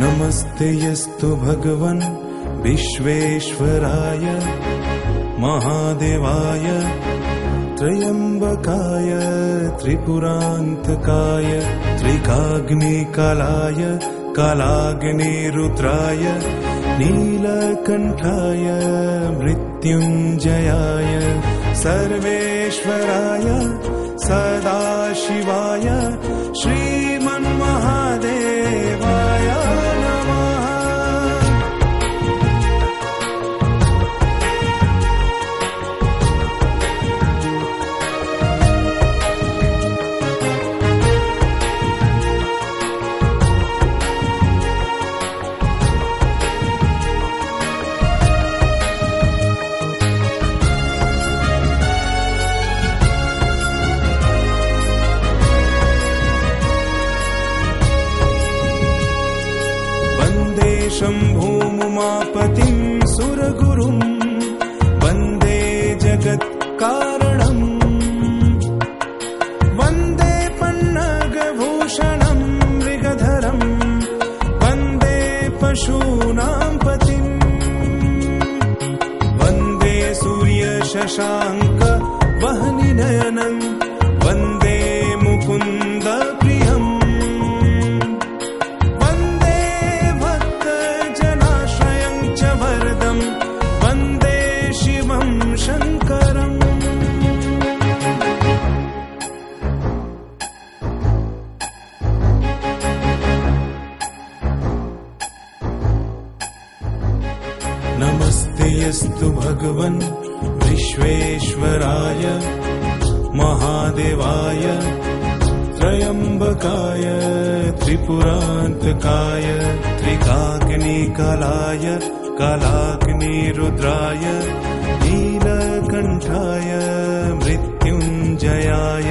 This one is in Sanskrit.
नमस्ते यस्तु भगवन् विश्वेश्वराय महादेवाय त्रयम्बकाय त्रिपुरान्तकाय त्रिकाग्निकालाय कालाग्निरुद्राय नीलकण्ठाय मृत्युञ्जयाय सर्वेश्वराय सदाशिवाय श्रीमन्महादेवाय वन्दे शम्भूमुमापतिम् सुरगुरुम् वन्दे जगत्कारणम्। वन्दे पन्नगभूषणम् मृगधरम् वन्दे पशूनाम् पतिम् वन्दे सूर्यशशाङ्क नमस्तेऽस्तु भगवन् विश्वेश्वराय महादेवाय त्रयम्बकाय त्रिपुरान्तकाय त्रिकाग्निकलाय कलाग्निरुद्राय नीलकण्ठाय मृत्युञ्जयाय